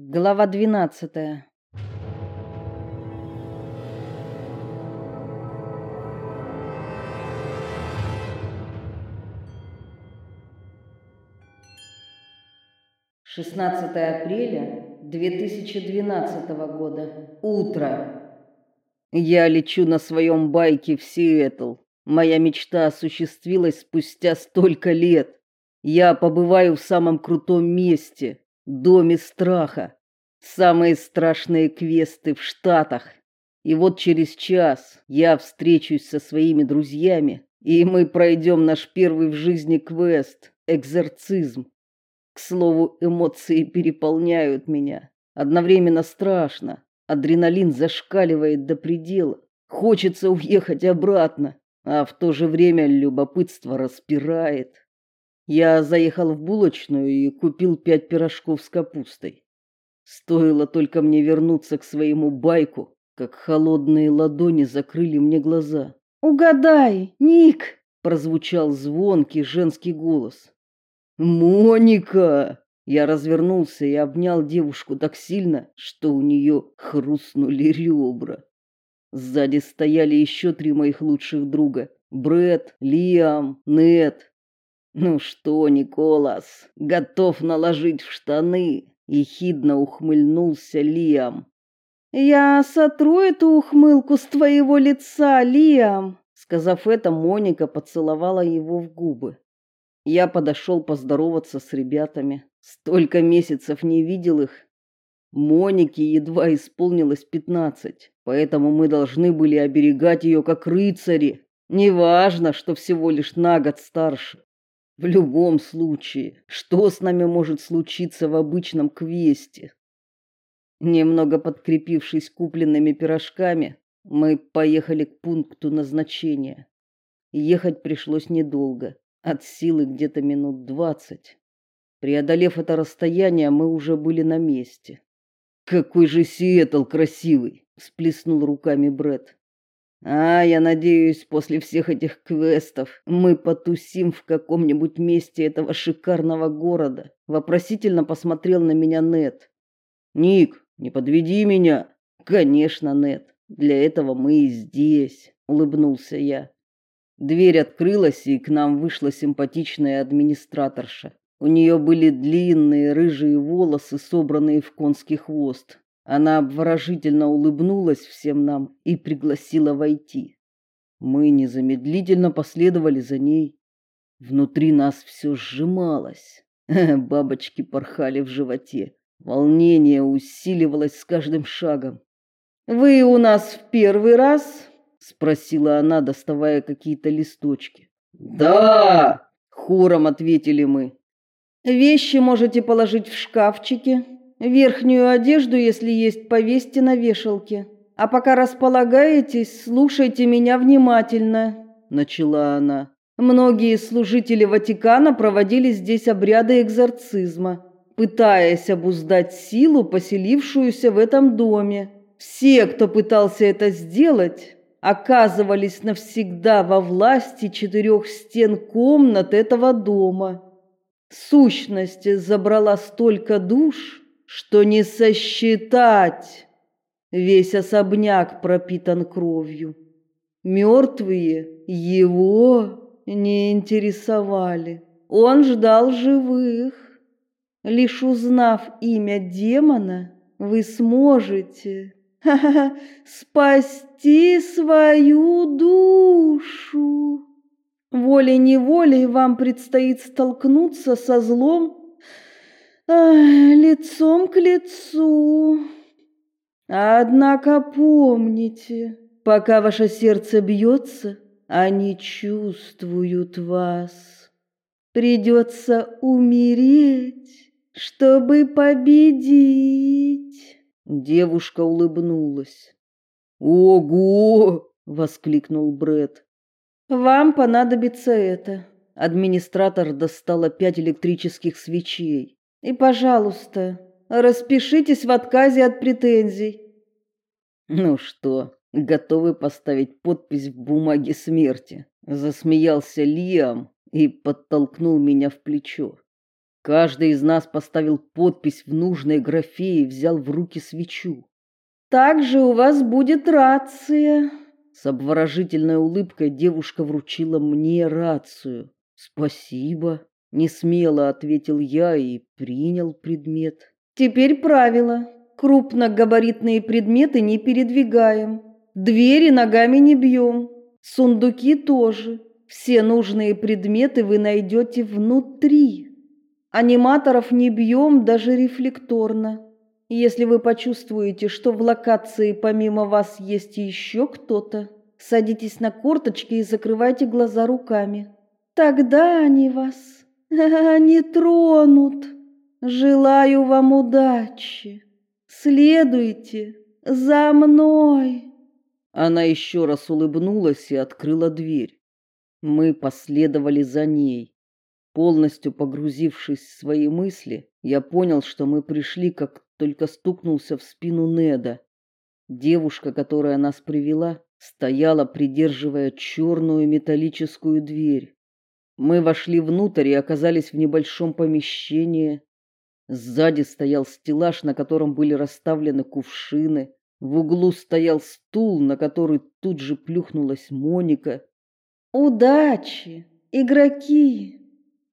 Глава двенадцатая. Шестнадцатое апреля две тысячи двенадцатого года. Утро. Я лечу на своем байке в Сиэтл. Моя мечта осуществилась спустя столько лет. Я побываю в самом крутом месте, доме страха. Самые страшные квесты в Штатах. И вот через час я встречусь со своими друзьями, и мы пройдем наш первый в жизни квест экзорцизм. К слову, эмоции переполняют меня. Одновременно страшно. Адреналин зашкаливает до предела. Хочется уехать обратно, а в то же время любопытство распирает. Я заехал в булочную и купил пять пирожков с капустой. Стоило только мне вернуться к своему байку, как холодные ладони закрыли мне глаза. «Угадай, Ник!» – прозвучал звонкий женский голос. «Моника!» Я развернулся и обнял девушку так сильно, что у нее хрустнули ребра. Сзади стояли еще три моих лучших друга: Бред, Лиам, Нет. Ну что, Николас, готов наложить в штаны? ехидно ухмыльнулся Лиам. Я сотру эту ухмылку с твоего лица, Лиам, сказав это, Моника поцеловала его в губы. Я подошел поздороваться с ребятами. Столько месяцев не видел их. Монике едва исполнилось пятнадцать, поэтому мы должны были оберегать ее как рыцари. Неважно, что всего лишь на год старше. В любом случае, что с нами может случиться в обычном квесте? Немного подкрепившись купленными пирожками, мы поехали к пункту назначения. Ехать пришлось недолго, от силы где-то минут двадцать. Преодолев это расстояние, мы уже были на месте. Какой же Сиэтл красивый, всплеснул руками Бред. А, я надеюсь, после всех этих квестов мы потусим в каком-нибудь месте этого шикарного города. Вопросительно посмотрел на меня Нет. Ник, не подведи меня. Конечно, Нет. Для этого мы и здесь, улыбнулся я. Дверь открылась, и к нам вышла симпатичная администраторша. У нее были длинные рыжие волосы, собранные в конский хвост. Она обворожительно улыбнулась всем нам и пригласила войти. Мы незамедлительно последовали за ней. Внутри нас все сжималось. Бабочки порхали в животе. Волнение усиливалось с каждым шагом. Вы у нас в первый раз? спросила она, доставая какие-то листочки. Да, хором ответили мы. Вещи можете положить в шкафчики, Верхнюю одежду, если есть, повесьте на вешалке. А пока располагаетесь, слушайте меня внимательно, начала она. Многие служители Ватикана проводили здесь обряды экзорцизма, пытаясь обуздать силу, поселившуюся в этом доме. Все, кто пытался это сделать, оказывались навсегда во власти четырех стен комнат этого дома. Сущность забрала столько душ, что не сосчитать. Весь особняк пропитан кровью. Мертвые его не интересовали. Он ждал живых. Лишь узнав имя демона, вы сможете спасти свою душу. Волей-неволей вам предстоит столкнуться со злом лицом к лицу. Однако помните, пока ваше сердце бьется, они чувствуют вас. Придется умереть, чтобы победить. Девушка улыбнулась. Ого! воскликнул Бред. Вам понадобится это. Администратор достала пять электрических свечей. И, пожалуйста, распишитесь в отказе от претензий. Ну что, готовы поставить подпись в бумаге смерти? Засмеялся Лиам и подтолкнул меня в плечо. Каждый из нас поставил подпись в нужной графе и взял в руки свечу. Также у вас будет рация. С обворожительной улыбкой девушка вручила мне рацию. Спасибо, не смело ответил я и принял предмет. Теперь правило. Крупногабаритные предметы не передвигаем. Двери ногами не бьем. Сундуки тоже. Все нужные предметы вы найдете внутри. Аниматоров не бьем даже рефлекторно. Если вы почувствуете, что в локации помимо вас есть еще кто-то, садитесь на корточки и закрывайте глаза руками. Тогда они вас не тронут. Желаю вам удачи. Следуйте за мной. Она еще раз улыбнулась и открыла дверь. Мы последовали за ней. Полностью погрузившись в свои мысли, я понял, что мы пришли, как только стукнулся в спину Неда. Девушка, которая нас привела, стояла, придерживая черную металлическую дверь. Мы вошли внутрь и оказались в небольшом помещении. Сзади стоял стеллаж, на котором были расставлены кувшины. В углу стоял стул, на который тут же плюхнулась Моника. Удачи, игроки.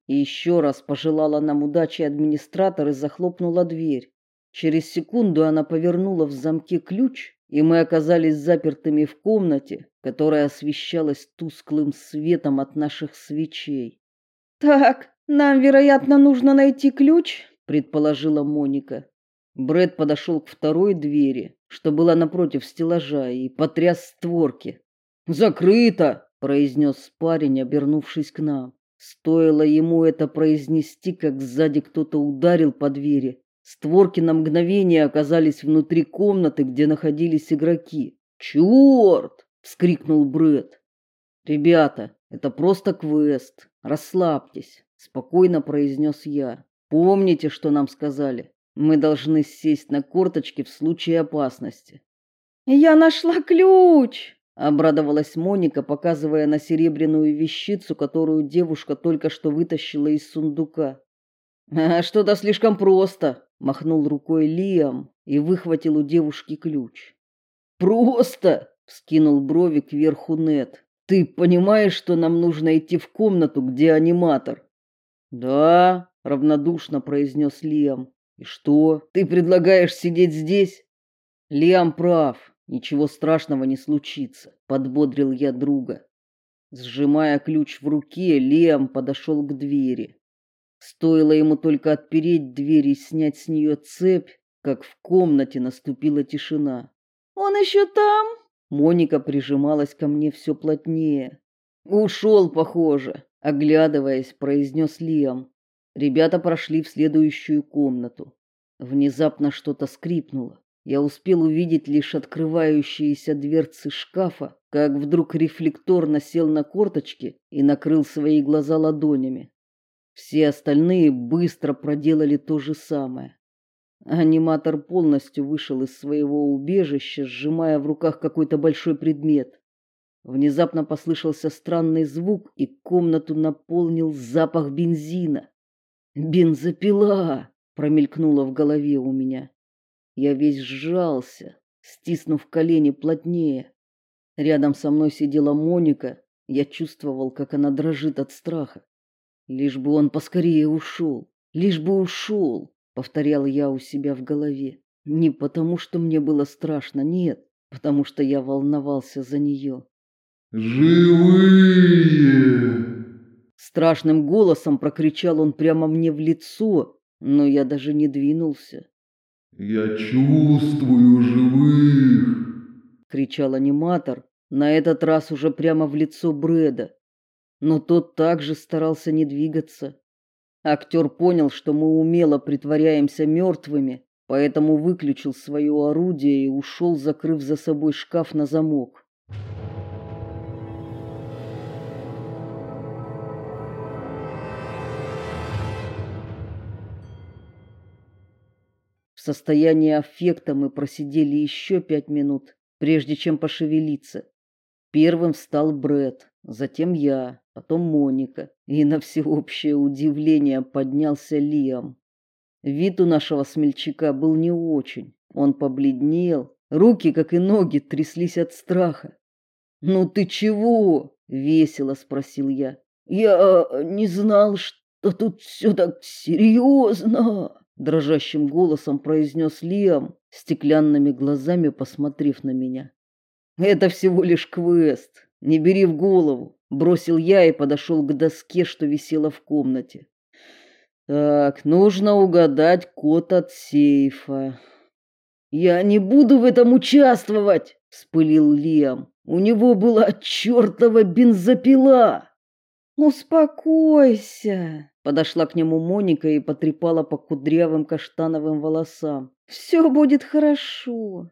И еще раз пожелала нам удачи администратор и захлопнула дверь. Через секунду она повернула в замке ключ, и мы оказались запертыми в комнате, которая освещалась тусклым светом от наших свечей. Так, нам, вероятно, нужно найти ключ, предположила Моника. Бред подошел к второй двери, что была напротив стеллажа, и потряс створки. "Закрыто", произнес парень, обернувшись к нам. Стоило ему это произнести, как сзади кто-то ударил по двери. Створки на мгновение оказались внутри комнаты, где находились игроки. «Черт!» — вскрикнул Бред. «Ребята, это просто квест. Расслабьтесь», — спокойно произнес я. «Помните, что нам сказали? Мы должны сесть на корточки в случае опасности». «Я нашла ключ!» — обрадовалась Моника, показывая на серебряную вещицу, которую девушка только что вытащила из сундука. «А что-то слишком просто», махнул рукой Лиам и выхватил у девушки ключ. Просто, вскинул брови кверху Нет. Ты понимаешь, что нам нужно идти в комнату, где аниматор? Да, равнодушно произнес Лиам. И что? Ты предлагаешь сидеть здесь? Лиам прав. Ничего страшного не случится, подбодрил я друга. Сжимая ключ в руке, Лиам подошел к двери. Стоило ему только отпереть дверь и снять с нее цепь, как в комнате наступила тишина. Он еще там? Моника прижималась ко мне все плотнее. Ушел, похоже, оглядываясь, произнес Лиам. Ребята прошли в следующую комнату. Внезапно что-то скрипнуло. Я успел увидеть лишь открывающиеся дверцы шкафа, как вдруг рефлекторно сел на корточки и накрыл свои глаза ладонями. Все остальные быстро проделали то же самое. Аниматор полностью вышел из своего убежища, сжимая в руках какой-то большой предмет. Внезапно послышался странный звук, и комнату наполнил запах бензина. Бензопила промелькнула в голове у меня. Я весь сжался, стиснув колени плотнее. Рядом со мной сидела Моника. Я чувствовал, как она дрожит от страха. Лишь бы он поскорее ушел, лишь бы ушел, повторял я у себя в голове. Не потому, что мне было страшно, нет, потому что я волновался за нее. Живые! Страшным голосом прокричал он прямо мне в лицо, но я даже не двинулся. Я чувствую живых! кричал аниматор, на этот раз уже прямо в лицо Брэда но тот также старался не двигаться. Актер понял, что мы умело притворяемся мертвыми, поэтому выключил свое орудие и ушел, закрыв за собой шкаф на замок. В состоянии аффекта мы просидели еще пять минут, прежде чем пошевелиться. Первым встал Бред, затем я. Потом Моника, и на всеобщее удивление поднялся Лиам. Вид у нашего смельчака был не очень. Он побледнел, руки, как и ноги, тряслись от страха. "Ну ты чего?" весело спросил я. "Я не знал, что тут все так серьезно!» дрожащим голосом произнес Лиам, стеклянными глазами посмотрев на меня. Это всего лишь квест. Не бери в голову, бросил я и подошел к доске, что висела в комнате. Так, нужно угадать код от сейфа. Я не буду в этом участвовать, вспылил Лиам. У него была чертова бензопила. Успокойся, Подошла к нему Моника и потрепала по кудрявым каштановым волосам. Все будет хорошо.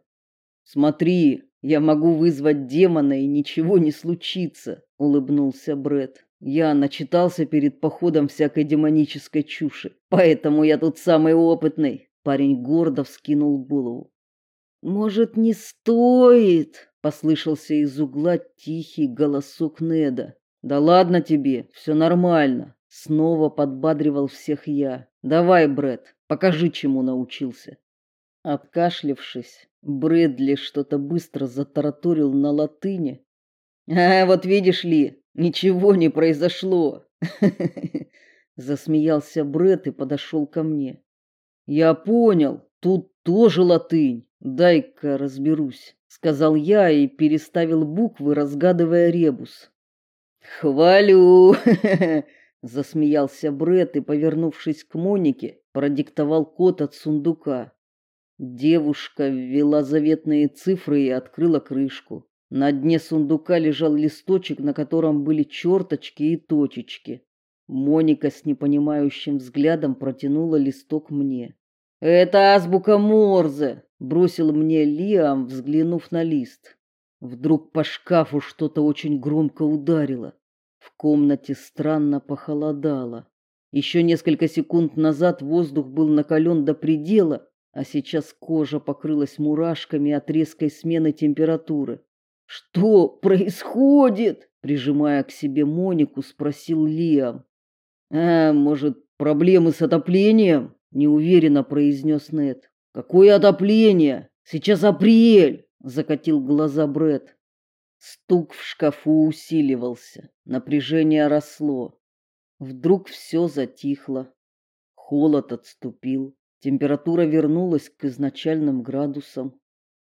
Смотри, я могу вызвать демона и ничего не случится, улыбнулся Бред. Я начитался перед походом всякой демонической чуши, поэтому я тут самый опытный. Парень гордо вскинул голову. Может, не стоит? послышался из угла тихий голосок Неда. Да ладно тебе, все нормально. Снова подбадривал всех я. Давай, Бред, покажи, чему научился. Откашлившись, Брэдли что-то быстро затараторил на латыни. А вот видишь ли, ничего не произошло. Засмеялся Брэд и подошел ко мне. Я понял, тут тоже латынь. Дай-ка разберусь, сказал я и переставил буквы, разгадывая ребус. Хвалю. Засмеялся Бред и, повернувшись к Монике, продиктовал код от сундука. Девушка ввела заветные цифры и открыла крышку. На дне сундука лежал листочек, на котором были черточки и точечки. Моника с непонимающим взглядом протянула листок мне. Это азбука Морзе, бросил мне Лиам, взглянув на лист. Вдруг по шкафу что-то очень громко ударило. В комнате странно похолодало. Еще несколько секунд назад воздух был накален до предела, а сейчас кожа покрылась мурашками от резкой смены температуры. Что происходит? прижимая к себе Монику, спросил Лиам. А, может, проблемы с отоплением? неуверенно произнес Нед. Какое отопление? Сейчас апрель, закатил глаза Бред. Стук в шкафу усиливался, напряжение росло. Вдруг все затихло. Холод отступил, температура вернулась к изначальным градусам.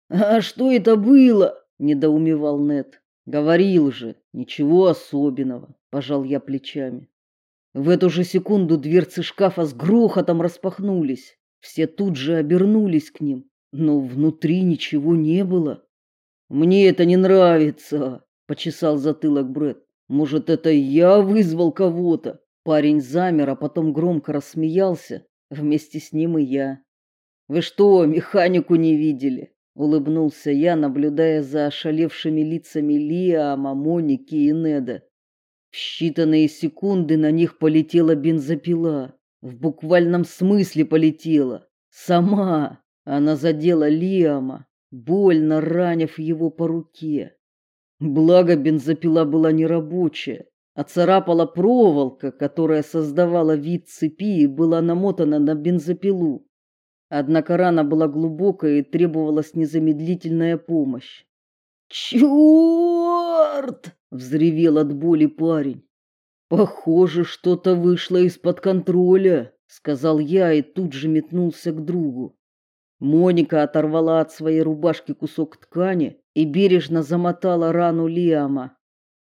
А что это было? недоумевал Нет. Говорил же, ничего особенного, пожал я плечами. В эту же секунду дверцы шкафа с грохотом распахнулись. Все тут же обернулись к ним, но внутри ничего не было. Мне это не нравится, почесал затылок Брэд. Может, это я вызвал кого-то? Парень замер, а потом громко рассмеялся, вместе с ним и я. Вы что, механику не видели? улыбнулся я, наблюдая за ошалевшими лицами Лиама, Моники и Неда. В считанные секунды на них полетела бензопила, в буквальном смысле полетела. Сама она задела Лиама, больно ранив его по руке. Благо бензопила была нерабочая, а царапала проволока, которая создавала вид цепи и была намотана на бензопилу. Однако рана была глубокая и требовалась незамедлительная помощь. «Черт!» — взревел от боли парень. «Похоже, что-то вышло из-под контроля», — сказал я и тут же метнулся к другу. Моника оторвала от своей рубашки кусок ткани и бережно замотала рану Лиама.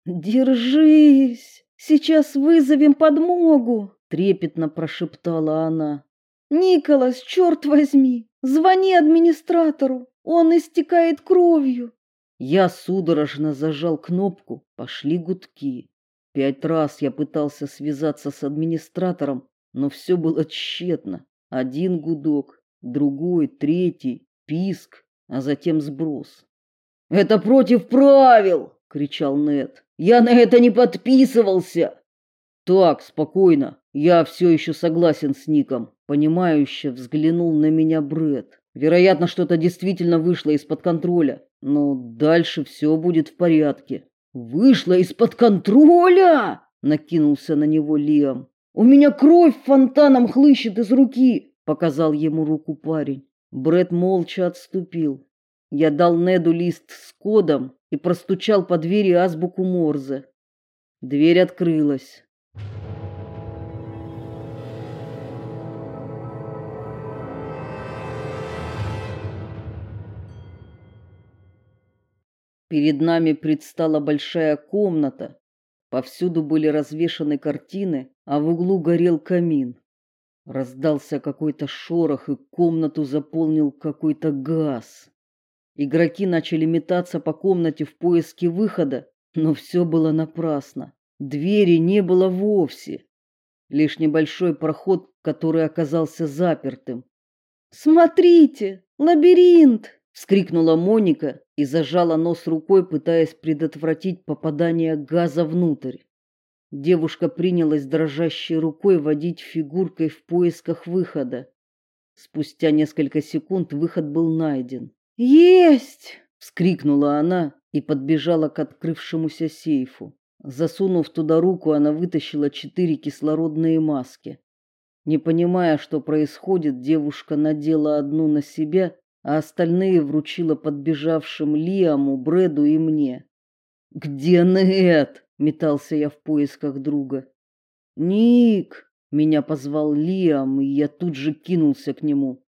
"Держись, сейчас вызовем подмогу", трепетно прошептала она. "Николас, черт возьми, звони администратору, он истекает кровью". Я судорожно зажал кнопку, пошли гудки. Пять раз я пытался связаться с администратором, но все было тщетно. Один гудок, другой, третий, писк, а затем сброс. Это против правил, кричал Нед. Я на это не подписывался. Так, спокойно. Я все еще согласен с Ником. Понимающе взглянул на меня Бред. Вероятно, что-то действительно вышло из-под контроля, но дальше все будет в порядке. Вышло из-под контроля, накинулся на него Лиам. У меня кровь фонтаном хлыщет из руки, показал ему руку парень. Бред молча отступил. Я дал Неду лист с кодом и простучал по двери азбуку Морзе. Дверь открылась. Перед нами предстала большая комната. Повсюду были развешаны картины, а в углу горел камин. Раздался какой-то шорох, и комнату заполнил какой-то газ. Игроки начали метаться по комнате в поиске выхода, но все было напрасно. Двери не было вовсе. Лишь небольшой проход, который оказался запертым. Смотрите, лабиринт, вскрикнула Моника и зажала нос рукой, пытаясь предотвратить попадание газа внутрь. Девушка принялась дрожащей рукой водить фигуркой в поисках выхода. Спустя несколько секунд выход был найден. "Есть!" вскрикнула она и подбежала к открывшемуся сейфу. Засунув туда руку, она вытащила четыре кислородные маски. Не понимая, что происходит, девушка надела одну на себя а остальные вручила подбежавшим Лиаму, Брэду и мне. Где Нет? метался я в поисках друга. Ник, меня позвал Лиам, и я тут же кинулся к нему.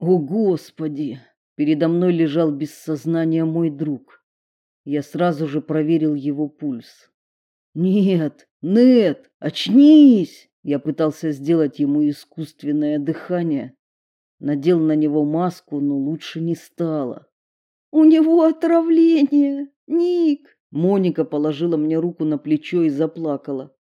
О, господи, передо мной лежал без сознания мой друг. Я сразу же проверил его пульс. Нет, Нет, очнись. Я пытался сделать ему искусственное дыхание, надел на него маску, но лучше не стало. У него отравление, Ник. Моника положила мне руку на плечо и заплакала.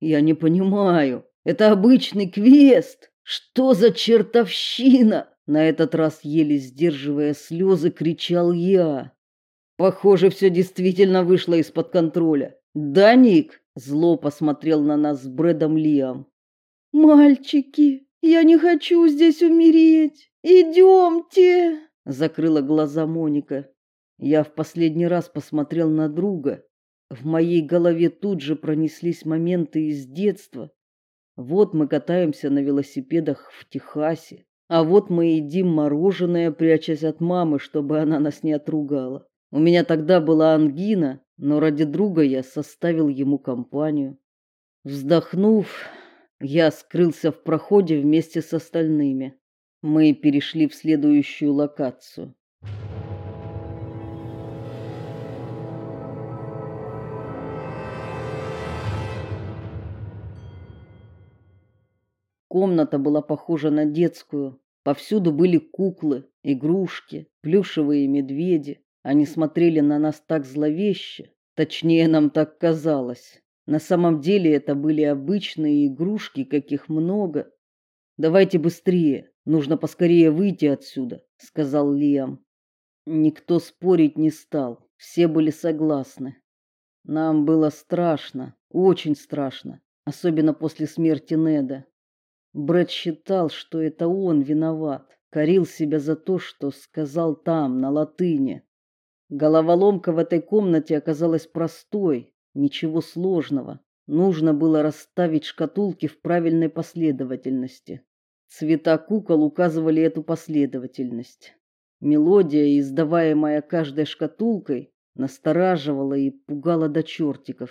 Я не понимаю. Это обычный квест. Что за чертовщина? На этот раз еле сдерживая слезы, кричал я. Похоже, все действительно вышло из-под контроля. Да, Ник, зло посмотрел на нас с Брэдом Лиам. Мальчики, я не хочу здесь умереть. Идемте!» Закрыла глаза Моника. Я в последний раз посмотрел на друга. В моей голове тут же пронеслись моменты из детства. Вот мы катаемся на велосипедах в Техасе, а вот мы едим мороженое, прячась от мамы, чтобы она нас не отругала. У меня тогда была ангина, но ради друга я составил ему компанию. Вздохнув, я скрылся в проходе вместе с остальными. Мы перешли в следующую локацию. Комната была похожа на детскую. Повсюду были куклы, игрушки, плюшевые медведи. Они смотрели на нас так зловеще, точнее нам так казалось. На самом деле это были обычные игрушки, каких много. Давайте быстрее, нужно поскорее выйти отсюда, сказал Лиам. Никто спорить не стал, все были согласны. Нам было страшно, очень страшно, особенно после смерти Неда. Брэд считал, что это он виноват, корил себя за то, что сказал там на латыни. Головоломка в этой комнате оказалась простой, Ничего сложного. Нужно было расставить шкатулки в правильной последовательности. Цвета кукол указывали эту последовательность. Мелодия, издаваемая каждой шкатулкой, настораживала и пугала до чертиков.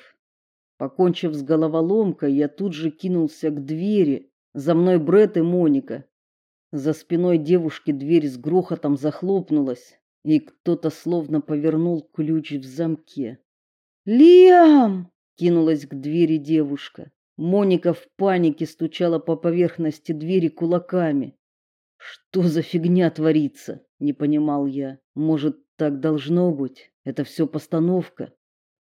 Покончив с головоломкой, я тут же кинулся к двери. За мной Бред и Моника. За спиной девушки дверь с грохотом захлопнулась, и кто-то словно повернул ключ в замке. Лиам! кинулась к двери девушка. Моника в панике стучала по поверхности двери кулаками. Что за фигня творится? не понимал я. Может, так должно быть? Это все постановка.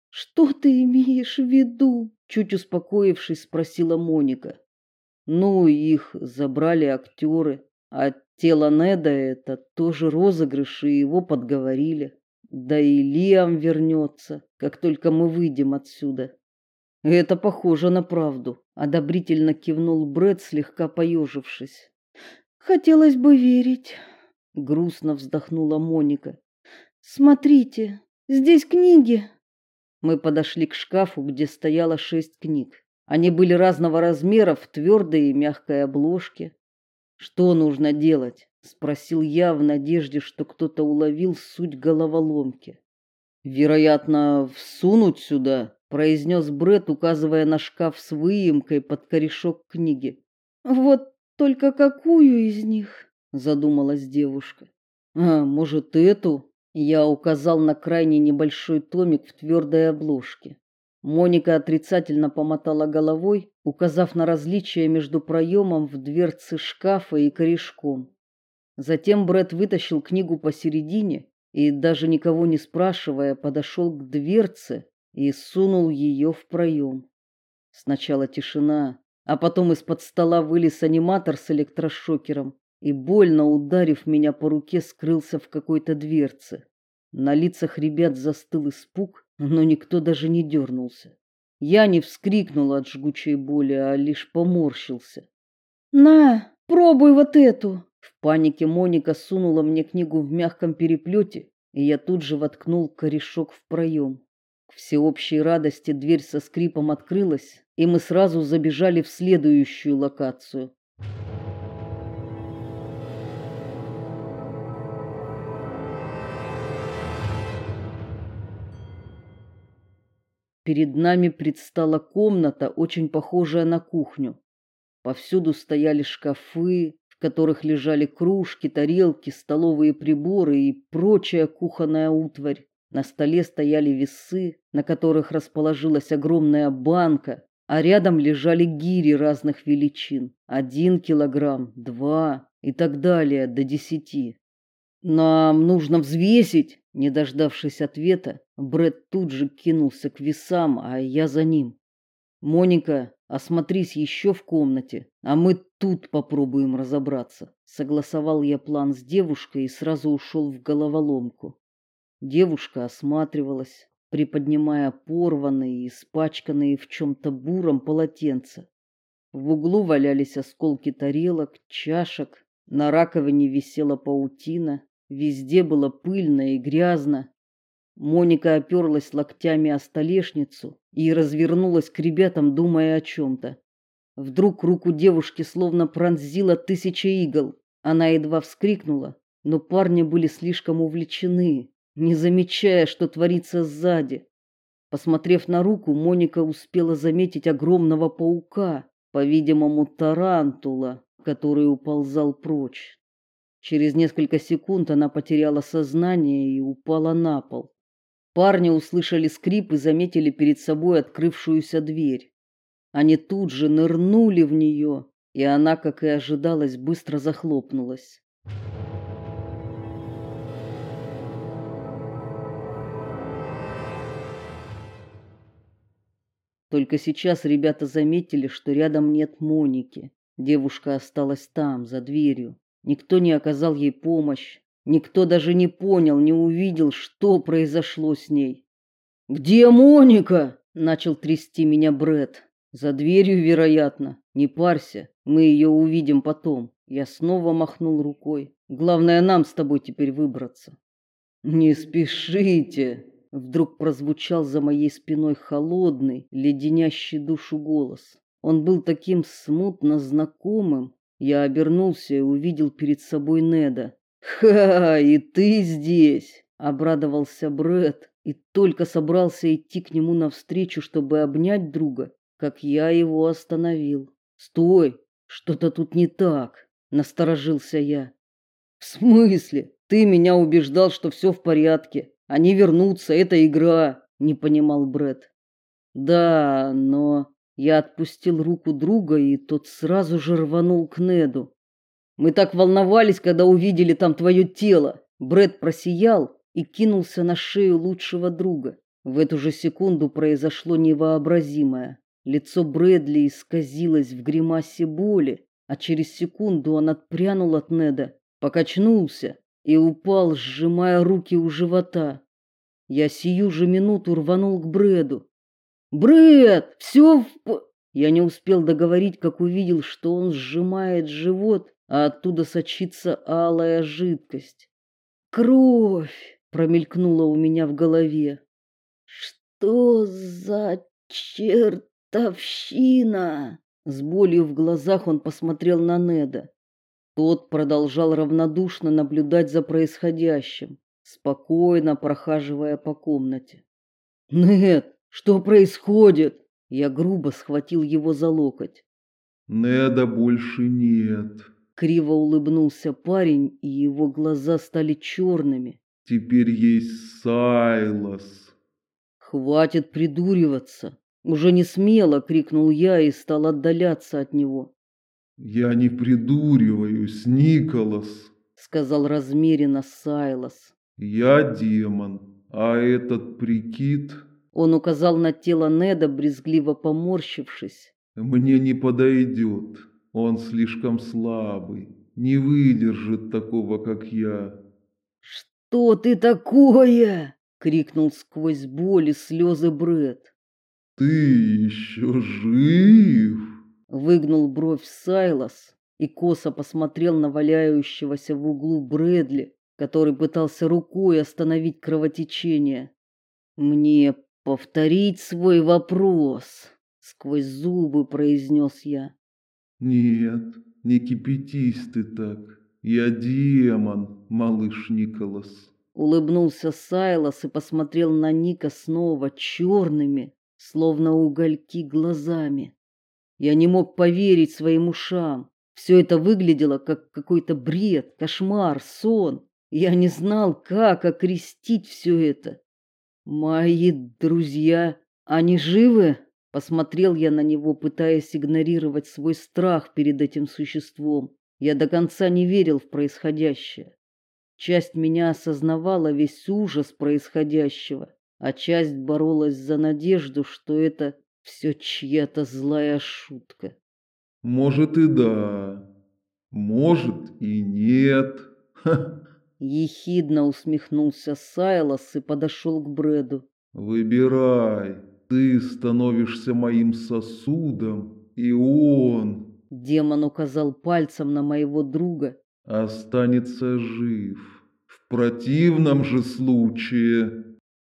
Что ты имеешь в виду? чуть успокоившись, спросила Моника. Ну, их забрали актеры, а тело Неда это тоже розыгрыш, и его подговорили. Да и Лиам вернется, как только мы выйдем отсюда. Это похоже на правду, одобрительно кивнул Брэд, слегка поежившись. Хотелось бы верить, грустно вздохнула Моника. Смотрите, здесь книги. Мы подошли к шкафу, где стояло шесть книг. Они были разного размера, в твердой и мягкой обложке. Что нужно делать? спросил я в надежде, что кто-то уловил суть головоломки. Вероятно, всунуть сюда, произнес Бред, указывая на шкаф с выемкой под корешок книги. Вот только какую из них? задумалась девушка. А, может, эту? Я указал на крайне небольшой томик в твердой обложке. Моника отрицательно помотала головой, указав на различие между проемом в дверце шкафа и корешком. Затем Бред вытащил книгу посередине и даже никого не спрашивая, подошел к дверце и сунул ее в проем. Сначала тишина, а потом из-под стола вылез аниматор с электрошокером и больно ударив меня по руке, скрылся в какой-то дверце. На лицах ребят застыл испуг, но никто даже не дернулся. Я не вскрикнул от жгучей боли, а лишь поморщился. На, пробуй вот эту. В панике Моника сунула мне книгу в мягком переплете, и я тут же воткнул корешок в проем. К всеобщей радости дверь со скрипом открылась, и мы сразу забежали в следующую локацию. Перед нами предстала комната, очень похожая на кухню. Повсюду стояли шкафы, в которых лежали кружки, тарелки, столовые приборы и прочая кухонная утварь. На столе стояли весы, на которых расположилась огромная банка, а рядом лежали гири разных величин: один килограмм, два и так далее до десяти. Нам нужно взвесить, не дождавшись ответа, Бред тут же кинулся к весам, а я за ним. Моника, осмотрись еще в комнате, а мы тут попробуем разобраться. Согласовал я план с девушкой и сразу ушел в головоломку. Девушка осматривалась, приподнимая порванные, испачканные в чем то буром полотенца. В углу валялись осколки тарелок, чашек, на раковине висела паутина, Везде было пыльно и грязно. Моника оперлась локтями о столешницу и развернулась к ребятам, думая о чем то Вдруг руку девушки словно пронзила тысяча игл. Она едва вскрикнула, но парни были слишком увлечены, не замечая, что творится сзади. Посмотрев на руку, Моника успела заметить огромного паука, по-видимому, тарантула, который уползал прочь. Через несколько секунд она потеряла сознание и упала на пол. Парни услышали скрип и заметили перед собой открывшуюся дверь. Они тут же нырнули в нее, и она, как и ожидалось, быстро захлопнулась. Только сейчас ребята заметили, что рядом нет Моники. Девушка осталась там, за дверью. Никто не оказал ей помощь, никто даже не понял, не увидел, что произошло с ней. Где Моника? начал трясти меня Бред. За дверью, вероятно. Не парься, мы ее увидим потом. Я снова махнул рукой. Главное нам с тобой теперь выбраться. Не спешите, вдруг прозвучал за моей спиной холодный, леденящий душу голос. Он был таким смутно знакомым, я обернулся и увидел перед собой Неда. "Ха, и ты здесь", обрадовался Бред и только собрался идти к нему навстречу, чтобы обнять друга, как я его остановил. "Стой, что-то тут не так", насторожился я. "В смысле? Ты меня убеждал, что все в порядке. Они вернутся, это игра", не понимал Бред. "Да, но я отпустил руку друга, и тот сразу же рванул к Неду. Мы так волновались, когда увидели там твое тело. Бред просиял и кинулся на шею лучшего друга. В эту же секунду произошло невообразимое. Лицо Брэдли исказилось в гримасе боли, а через секунду он отпрянул от Неда, покачнулся и упал, сжимая руки у живота. Я сию же минуту рванул к Брэду, Бред, все в... Я не успел договорить, как увидел, что он сжимает живот, а оттуда сочится алая жидкость. Кровь промелькнула у меня в голове. Что за чертовщина? С болью в глазах он посмотрел на Неда. Тот продолжал равнодушно наблюдать за происходящим, спокойно прохаживая по комнате. "Нед, что происходит?" Я грубо схватил его за локоть. "Неда больше нет", криво улыбнулся парень, и его глаза стали черными. "Теперь есть Сайлас". "Хватит придуриваться", уже не смело крикнул я и стал отдаляться от него. Я не придуриваюсь, Николас, сказал размеренно Сайлас. Я демон, а этот прикид Он указал на тело Неда, брезгливо поморщившись. Мне не подойдет. Он слишком слабый, не выдержит такого, как я. Что ты такое? крикнул сквозь боль и слезы Бред. Ты еще жив? Выгнул бровь Сайлас и косо посмотрел на валяющегося в углу Брэдли, который пытался рукой остановить кровотечение. Мне повторить свой вопрос, сквозь зубы произнес я. Нет, не кипятись ты так. Я демон, малыш Николас. Улыбнулся Сайлас и посмотрел на Ника снова черными, словно угольки глазами. Я не мог поверить своим ушам. Все это выглядело как какой-то бред, кошмар, сон. Я не знал, как окрестить все это. Мои друзья, они живы? Посмотрел я на него, пытаясь игнорировать свой страх перед этим существом. Я до конца не верил в происходящее. Часть меня осознавала весь ужас происходящего, а часть боролась за надежду, что это все чья-то злая шутка. Может и да, может и нет. Ха. Ехидно усмехнулся Сайлас и подошел к Брэду. Выбирай, ты становишься моим сосудом, и он, демон указал пальцем на моего друга, останется жив. В противном же случае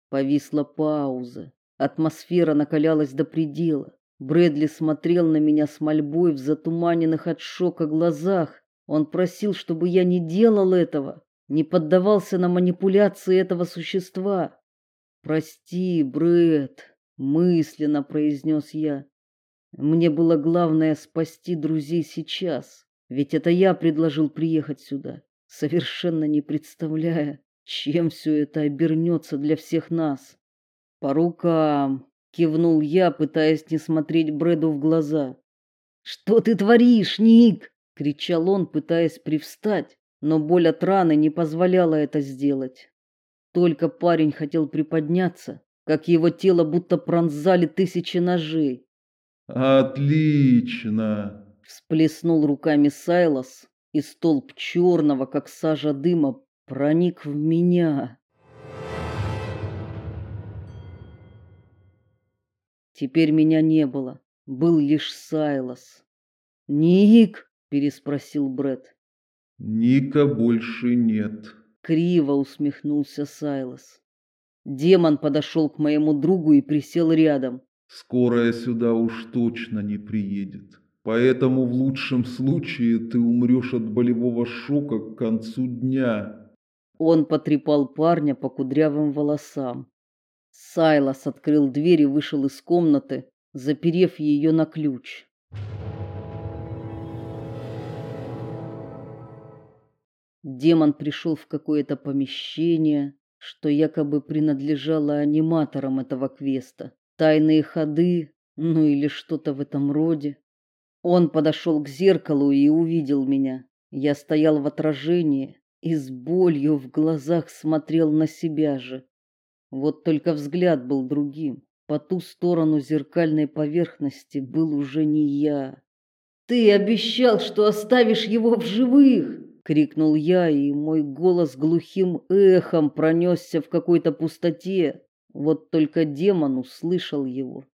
Повисла пауза. Атмосфера накалялась до предела. Брэдли смотрел на меня с мольбой в затуманенных от шока глазах. Он просил, чтобы я не делал этого, не поддавался на манипуляции этого существа. "Прости, Брэд", мысленно произнес я. Мне было главное спасти друзей сейчас, ведь это я предложил приехать сюда, совершенно не представляя, чем все это обернется для всех нас. По рукам, кивнул я, пытаясь не смотреть Брэду в глаза. Что ты творишь, Ник? кричал он, пытаясь привстать, но боль от раны не позволяла это сделать. Только парень хотел приподняться, как его тело будто пронзали тысячи ножей. Отлично, всплеснул руками Сайлас, и столб черного, как сажа дыма, проник в меня. Теперь меня не было, был лишь Сайлас. "Ник?" переспросил Бред. "Ника больше нет", криво усмехнулся Сайлас. Демон подошел к моему другу и присел рядом. Скорая сюда уж точно не приедет. Поэтому в лучшем случае ты умрешь от болевого шока к концу дня. Он потрепал парня по кудрявым волосам. Сайлас открыл дверь и вышел из комнаты, заперев ее на ключ. Демон пришел в какое-то помещение, что якобы принадлежало аниматорам этого квеста. Тайные ходы, ну или что-то в этом роде. Он подошел к зеркалу и увидел меня. Я стоял в отражении, и с болью в глазах смотрел на себя же. Вот только взгляд был другим. По ту сторону зеркальной поверхности был уже не я. Ты обещал, что оставишь его в живых, крикнул я, и мой голос глухим эхом пронесся в какой-то пустоте. Вот только демон услышал его.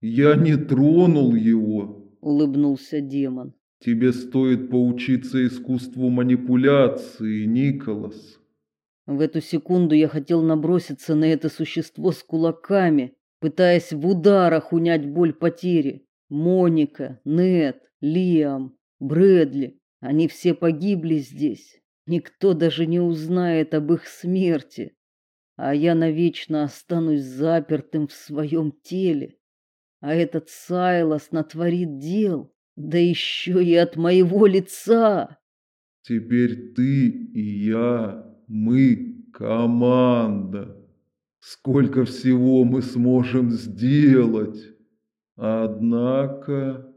Я не тронул его, улыбнулся демон. Тебе стоит поучиться искусству манипуляции, Николас. В эту секунду я хотел наброситься на это существо с кулаками, пытаясь в ударах унять боль потери. Моника, Нет, Лиам, Брэдли, они все погибли здесь. Никто даже не узнает об их смерти. А я навечно останусь запертым в своем теле. А этот Сайлас натворит дел, да еще и от моего лица. Теперь ты и я, мы команда. Сколько всего мы сможем сделать? Однако...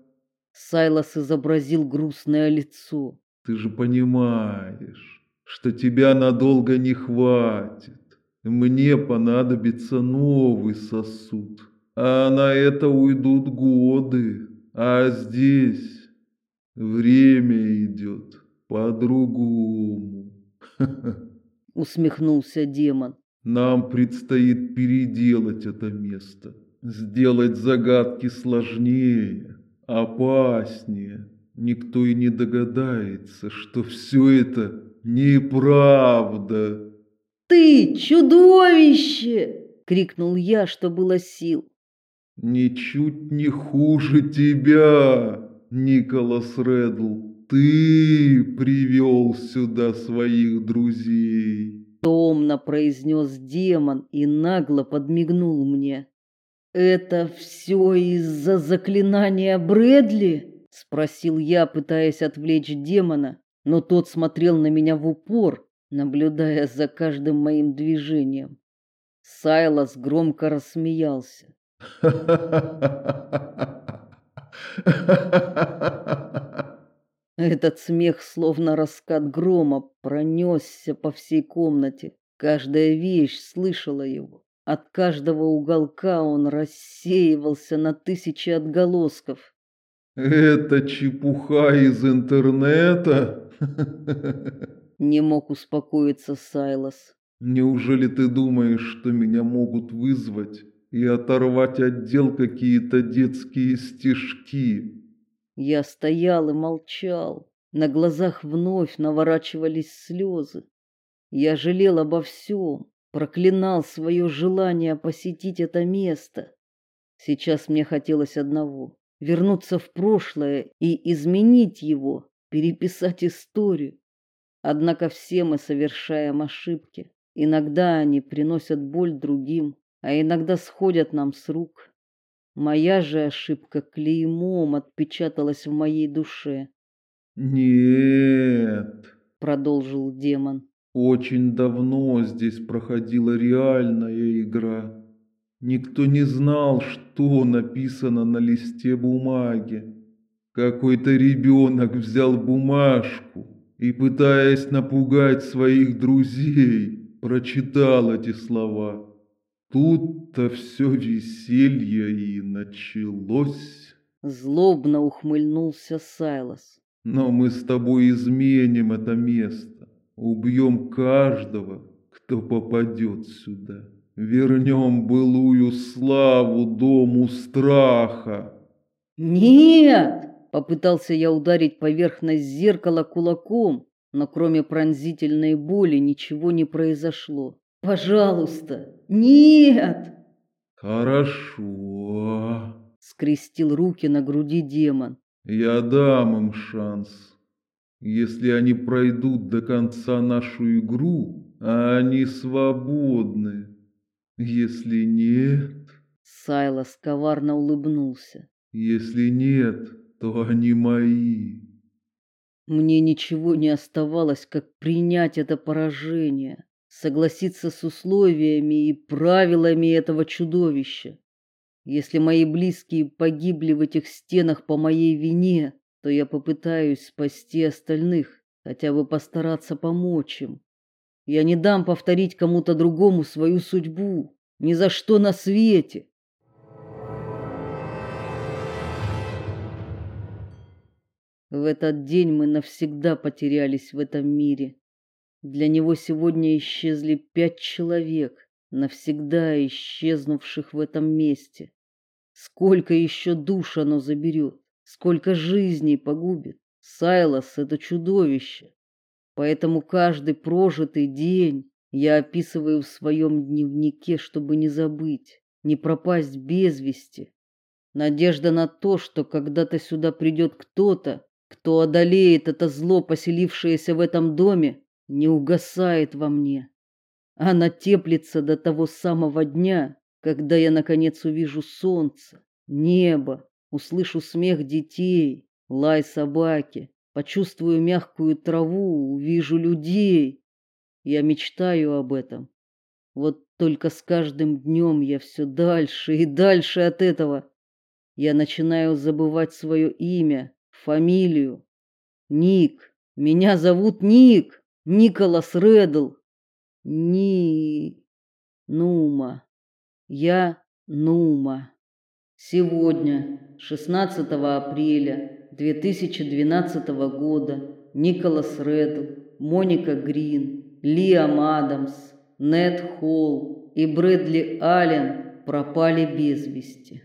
Сайлас изобразил грустное лицо. Ты же понимаешь, что тебя надолго не хватит. Мне понадобится новый сосуд. А на это уйдут годы. А здесь время идет по-другому. Усмехнулся демон. Нам предстоит переделать это место, сделать загадки сложнее, опаснее. Никто и не догадается, что все это неправда. Ты чудовище, крикнул я, что было сил. Ничуть не хуже тебя, Николас Редл. Ты привел сюда своих друзей. Томно произнес демон и нагло подмигнул мне. Это все из-за заклинания Брэдли? спросил я, пытаясь отвлечь демона, но тот смотрел на меня в упор, наблюдая за каждым моим движением. Сайлас громко рассмеялся. Этот смех, словно раскат грома, пронесся по всей комнате. Каждая вещь слышала его. От каждого уголка он рассеивался на тысячи отголосков. Это чепуха из интернета? Не мог успокоиться Сайлас. Неужели ты думаешь, что меня могут вызвать и оторвать отдел какие-то детские стишки? Я стоял и молчал. На глазах вновь наворачивались слезы. Я жалел обо всем, проклинал свое желание посетить это место. Сейчас мне хотелось одного вернуться в прошлое и изменить его, переписать историю. Однако все мы совершаем ошибки. Иногда они приносят боль другим, а иногда сходят нам с рук. Моя же ошибка клеймом отпечаталась в моей душе. Нет, продолжил демон. Очень давно здесь проходила реальная игра. Никто не знал, что написано на листе бумаги. Какой-то ребенок взял бумажку и, пытаясь напугать своих друзей, прочитал эти слова. Тут-то все веселье и началось. Злобно ухмыльнулся Сайлас. Но мы с тобой изменим это место. Убьем каждого, кто попадет сюда. Вернем былую славу дому страха. Нет! Попытался я ударить поверхность зеркала кулаком, но кроме пронзительной боли ничего не произошло. Пожалуйста, нет. Хорошо. Скрестил руки на груди демон. Я дам им шанс. Если они пройдут до конца нашу игру, они свободны. Если нет... Сайлас коварно улыбнулся. Если нет, то они мои. Мне ничего не оставалось, как принять это поражение согласиться с условиями и правилами этого чудовища. Если мои близкие погибли в этих стенах по моей вине, то я попытаюсь спасти остальных, хотя бы постараться помочь им. Я не дам повторить кому-то другому свою судьбу, ни за что на свете. В этот день мы навсегда потерялись в этом мире. Для него сегодня исчезли пять человек, навсегда исчезнувших в этом месте. Сколько еще душ оно заберет, сколько жизней погубит. Сайлас это чудовище. Поэтому каждый прожитый день я описываю в своем дневнике, чтобы не забыть. не пропасть без вести. Надежда на то, что когда-то сюда придет кто-то, кто одолеет это зло, поселившееся в этом доме, не угасает во мне. Она теплится до того самого дня, когда я наконец увижу солнце, небо, услышу смех детей, лай собаки, почувствую мягкую траву, увижу людей. Я мечтаю об этом. Вот только с каждым днем я все дальше и дальше от этого. Я начинаю забывать свое имя, фамилию. Ник. Меня зовут Ник. Николас Реддл. Ни... Нума. Я Нума. Сегодня, 16 апреля 2012 года, Николас Реддл, Моника Грин, Лиам Адамс, Нед Холл и Брэдли Аллен пропали без вести.